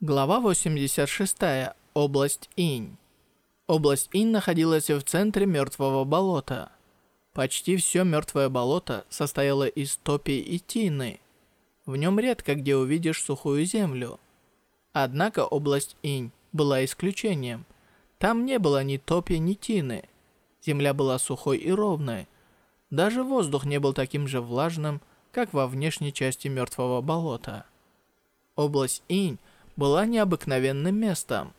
Глава 86. Область Инь. Область Инь находилась в центре мертвого болота. Почти все мертвое болото состояло из топи и тины. В нем редко где увидишь сухую землю. Однако область Инь была исключением. Там не было ни топи, ни тины. Земля была сухой и ровной. Даже воздух не был таким же влажным, как во внешней части мертвого болота. Область Инь была необыкновенным местом.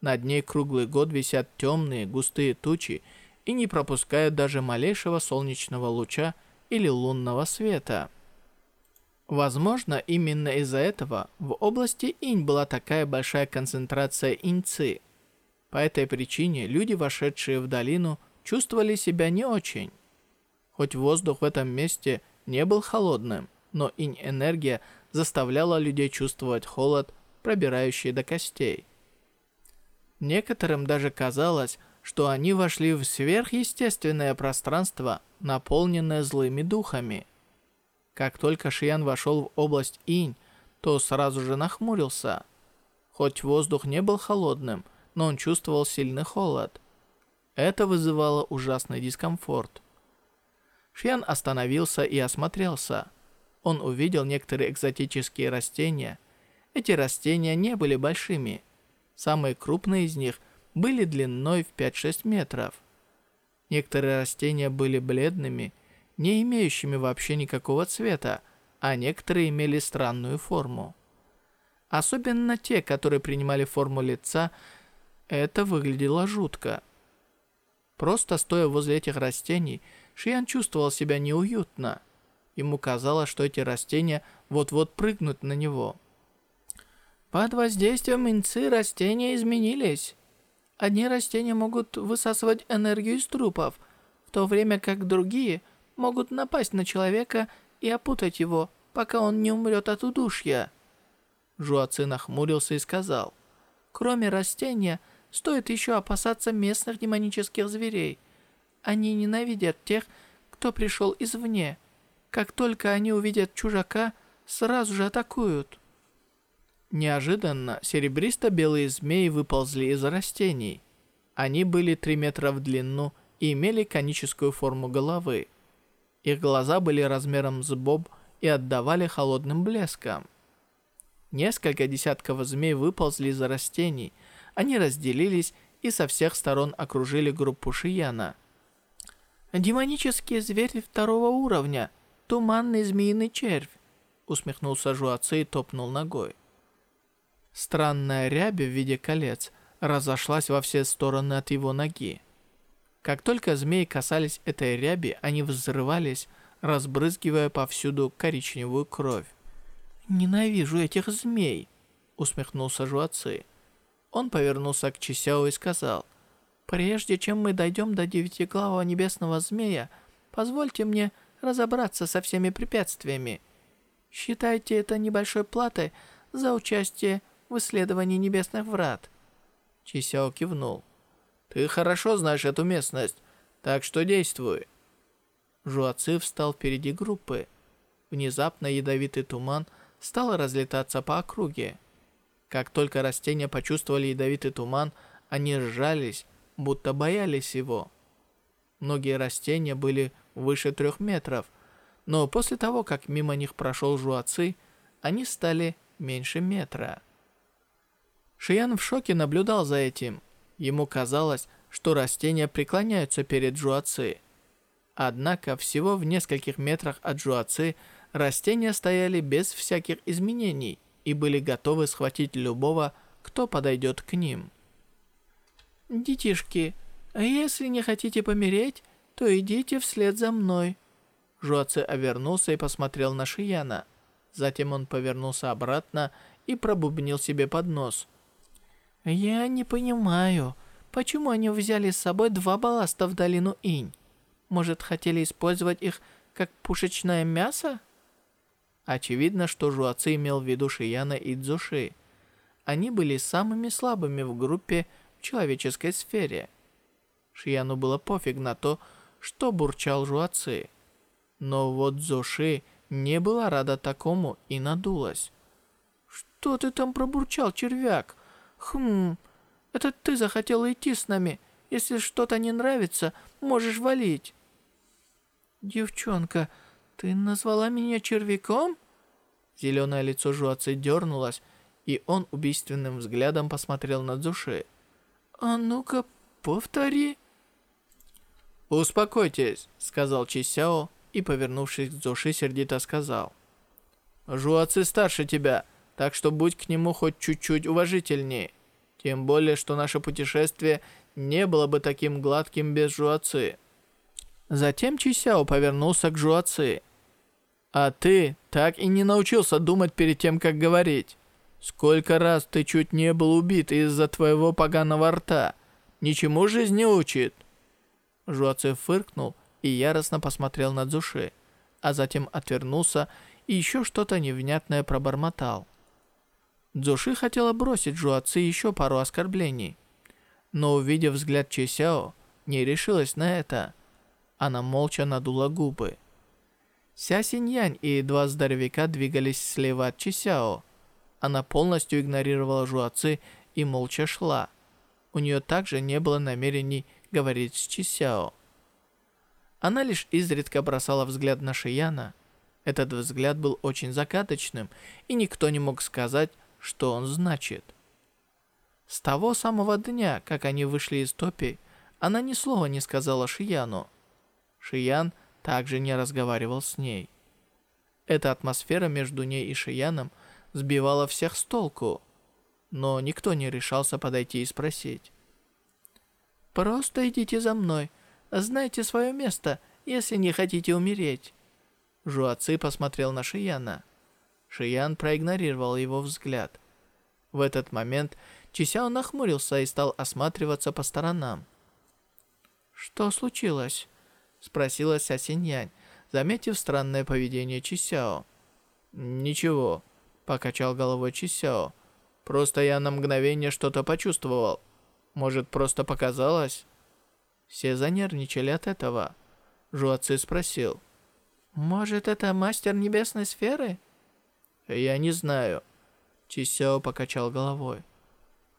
Над ней круглый год висят темные густые тучи и не пропускают даже малейшего солнечного луча или лунного света. Возможно, именно из-за этого в области Инь была такая большая концентрация иньцы. По этой причине люди, вошедшие в долину, чувствовали себя не очень. Хоть воздух в этом месте не был холодным, но инь-энергия заставляла людей чувствовать холод пробирающие до костей. Некоторым даже казалось, что они вошли в сверхъестественное пространство, наполненное злыми духами. Как только Шиян вошел в область Инь, то сразу же нахмурился. Хоть воздух не был холодным, но он чувствовал сильный холод. Это вызывало ужасный дискомфорт. Шиян остановился и осмотрелся. Он увидел некоторые экзотические растения – эти растения не были большими. Самые крупные из них были длиной в 5-6 метров. Некоторые растения были бледными, не имеющими вообще никакого цвета, а некоторые имели странную форму. Особенно те, которые принимали форму лица, это выглядело жутко. Просто стоя возле этих растений, Шиян чувствовал себя неуютно. Ему казалось, что эти растения вот-вот прыгнут на него. Под воздействием инцы растения изменились. Одни растения могут высасывать энергию из трупов, в то время как другие могут напасть на человека и опутать его, пока он не умрет от удушья. Жуаци нахмурился и сказал, «Кроме растения, стоит еще опасаться местных демонических зверей. Они ненавидят тех, кто пришел извне. Как только они увидят чужака, сразу же атакуют». Неожиданно серебристо-белые змеи выползли из растений. Они были 3 метра в длину и имели коническую форму головы. Их глаза были размером с боб и отдавали холодным блеском. Несколько десятков змей выползли из растений. Они разделились и со всех сторон окружили группу Шияна. «Демонические звери второго уровня, туманный змеиный червь», усмехнулся Жуаци и топнул ногой. Странная рябь в виде колец разошлась во все стороны от его ноги. Как только змеи касались этой ряби, они взрывались, разбрызгивая повсюду коричневую кровь. «Ненавижу этих змей!» — усмехнулся Жуаци. Он повернулся к Чисяо и сказал, «Прежде чем мы дойдем до девятиглавого небесного змея, позвольте мне разобраться со всеми препятствиями. Считайте это небольшой платой за участие в исследовании небесных врат?» Чисяо кивнул. «Ты хорошо знаешь эту местность, так что действуй». Жуаци встал впереди группы. Внезапно ядовитый туман стал разлетаться по округе. Как только растения почувствовали ядовитый туман, они сжались, будто боялись его. Многие растения были выше трех метров, но после того, как мимо них прошел Жуаци, они стали меньше метра. Шиян в шоке наблюдал за этим. Ему казалось, что растения преклоняются перед Джуаци. Однако всего в нескольких метрах от Джуаци растения стояли без всяких изменений и были готовы схватить любого, кто подойдет к ним. «Детишки, если не хотите помереть, то идите вслед за мной». Жуаци овернулся и посмотрел на Шияна. Затем он повернулся обратно и пробубнил себе под нос – «Я не понимаю, почему они взяли с собой два балласта в долину Инь? Может, хотели использовать их как пушечное мясо?» Очевидно, что Жуаци имел в виду Шияна и Цзуши. Они были самыми слабыми в группе в человеческой сфере. Шияну было пофиг на то, что бурчал Жуаци. Но вот Цзуши не была рада такому и надулась. «Что ты там пробурчал, червяк? Хм, это ты захотел идти с нами. Если что-то не нравится, можешь валить». «Девчонка, ты назвала меня червяком?» Зеленое лицо Жуацы дернулось, и он убийственным взглядом посмотрел на Дзуши. «А ну-ка, повтори». «Успокойтесь», — сказал Чисяо и, повернувшись к Дзуши, сердито сказал. «Жуацы старше тебя, так что будь к нему хоть чуть-чуть уважительнее. Тем более, что наше путешествие не было бы таким гладким без Жуацы». Затем Чисяо повернулся к Жуацы. «А ты так и не научился думать перед тем, как говорить. Сколько раз ты чуть не был убит из-за твоего поганого рта. Ничему жизнь не учит». Жуацы фыркнул и яростно посмотрел на Дзуши, а затем отвернулся и еще что-то невнятное пробормотал. Дзуши хотела бросить Жуацы еще пару оскорблений, но увидев взгляд Чесяо, не решилась на это. Она молча надула губы. Ся Синьянь и два здоровяка двигались слева от Чисяо. Она полностью игнорировала Жуацы и молча шла. У нее также не было намерений говорить с Чисяо. Она лишь изредка бросала взгляд на Шияна. Этот взгляд был очень загадочным, и никто не мог сказать, что он значит. С того самого дня, как они вышли из топи, она ни слова не сказала Шияну. Шиян также не разговаривал с ней. Эта атмосфера между ней и Шияном сбивала всех с толку, но никто не решался подойти и спросить. «Просто идите за мной, знайте свое место, если не хотите умереть». Жуаци посмотрел на Шияна. Шиян проигнорировал его взгляд. В этот момент Чисяо нахмурился и стал осматриваться по сторонам. «Что случилось?» Спросила Ся Синьянь, заметив странное поведение Чисяо. «Ничего», — покачал головой Чисяо. «Просто я на мгновение что-то почувствовал. Может, просто показалось?» Все занервничали от этого. Жуаци спросил. «Может, это мастер небесной сферы?» «Я не знаю». Чисяо покачал головой.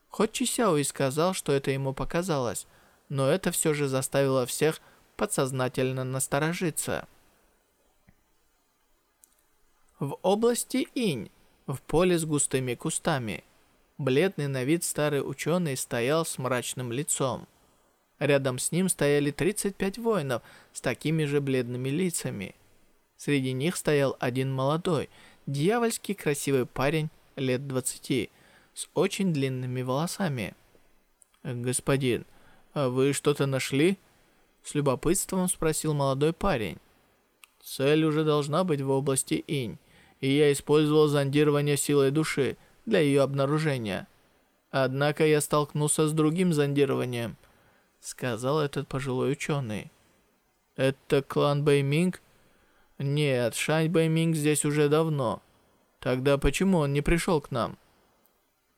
Хоть Чисяо и сказал, что это ему показалось, но это все же заставило всех подсознательно насторожиться. В области Инь, в поле с густыми кустами, бледный на вид старый ученый стоял с мрачным лицом. Рядом с ним стояли 35 воинов с такими же бледными лицами. Среди них стоял один молодой, дьявольски красивый парень лет 20, с очень длинными волосами. «Господин, а вы что-то нашли?» С любопытством спросил молодой парень. Цель уже должна быть в области инь, и я использовал зондирование силой души для ее обнаружения. Однако я столкнулся с другим зондированием, сказал этот пожилой ученый. Это клан Бэйминг? Нет, Шань Бэйминг здесь уже давно. Тогда почему он не пришел к нам?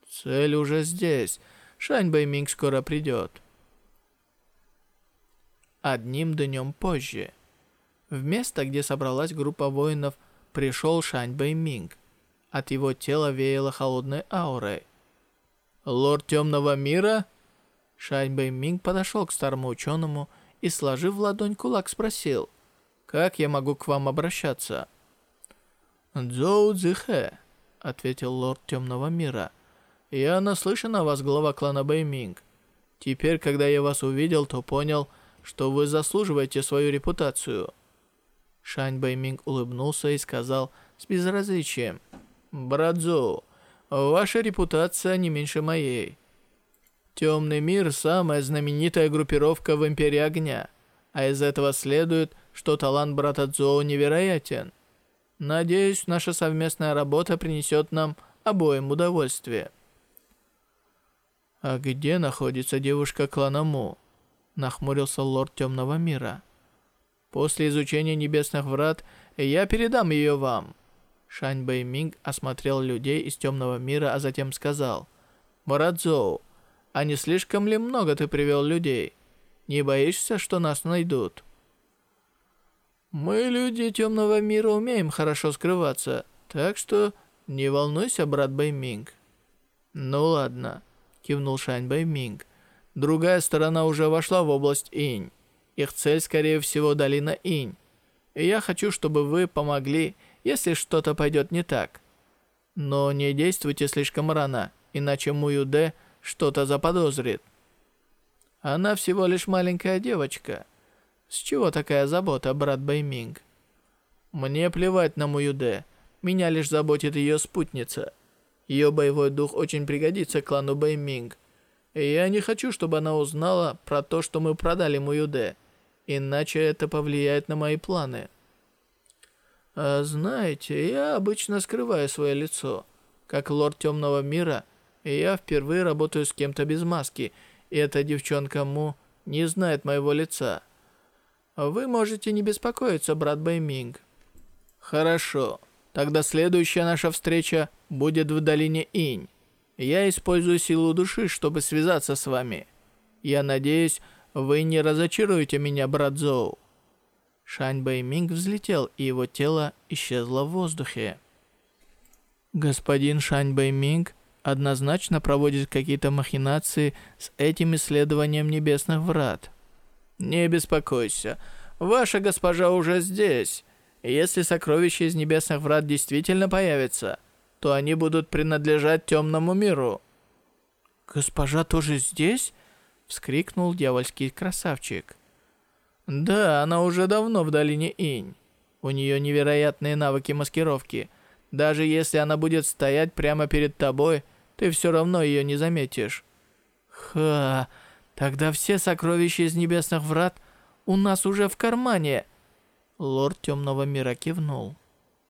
Цель уже здесь. Шань Бэйминг скоро придет. Одним днем позже. В место, где собралась группа воинов, пришел Шань Бэйминг. От его тела веяло холодной аурой. «Лорд Темного Мира?» Шань Бэйминг подошел к старому ученому и, сложив в ладонь кулак, спросил, «Как я могу к вам обращаться?» «Цзоу Цзихэ», — ответил лорд Темного Мира. «Я наслышан о вас, глава клана Бэйминг. Теперь, когда я вас увидел, то понял, что вы заслуживаете свою репутацию». Шань Бэйминг улыбнулся и сказал с безразличием. «Брат Зоу, ваша репутация не меньше моей. Темный мир – самая знаменитая группировка в Империи Огня, а из этого следует, что талант брата Цзоу невероятен. Надеюсь, наша совместная работа принесет нам обоим удовольствие». «А где находится девушка клана Му?» нахмурился лорд Темного Мира. «После изучения Небесных Врат я передам ее вам». Шань Бэйминг осмотрел людей из Темного Мира, а затем сказал. «Марадзоу, а не слишком ли много ты привел людей? Не боишься, что нас найдут?» «Мы, люди Темного Мира, умеем хорошо скрываться, так что Не волнуйся, брат Бэйминг. Ну ладно, кивнул Шань Бэйминг. Другая сторона уже вошла в область Инь. Их цель, скорее всего, долина Инь. И я хочу, чтобы вы помогли, если что-то пойдет не так. Но не действуйте слишком рано, иначе Муюде что-то заподозрит. Она всего лишь маленькая девочка. С чего такая забота, брат Бэйминг? Мне плевать на Муюде. Меня лишь заботит ее спутница. Ее боевой дух очень пригодится клану Бэйминг. И я не хочу, чтобы она узнала про то, что мы продали Муюде. Иначе это повлияет на мои планы. А знаете, я обычно скрываю свое лицо. Как лорд Темного Мира, я впервые работаю с кем-то без маски – и эта девчонка Му не знает моего лица. Вы можете не беспокоиться, брат Бэйминг. Хорошо. Тогда следующая наша встреча будет в долине Инь. Я использую силу души, чтобы связаться с вами. Я надеюсь, вы не разочаруете меня, брат Зоу. Шань Бэйминг взлетел, и его тело исчезло в воздухе. Господин Шань Бэйминг однозначно проводит какие-то махинации с этим исследованием небесных врат. Не беспокойся, ваша госпожа уже здесь. Если сокровища из небесных врат действительно появятся, то они будут принадлежать темному миру. «Госпожа тоже здесь?» — вскрикнул дьявольский красавчик. «Да, она уже давно в долине Инь. У нее невероятные навыки маскировки. Даже если она будет стоять прямо перед тобой, ты все равно ее не заметишь. Ха, тогда все сокровища из небесных врат у нас уже в кармане. Лорд Темного Мира кивнул.